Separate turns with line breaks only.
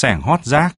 sẻng hót rác,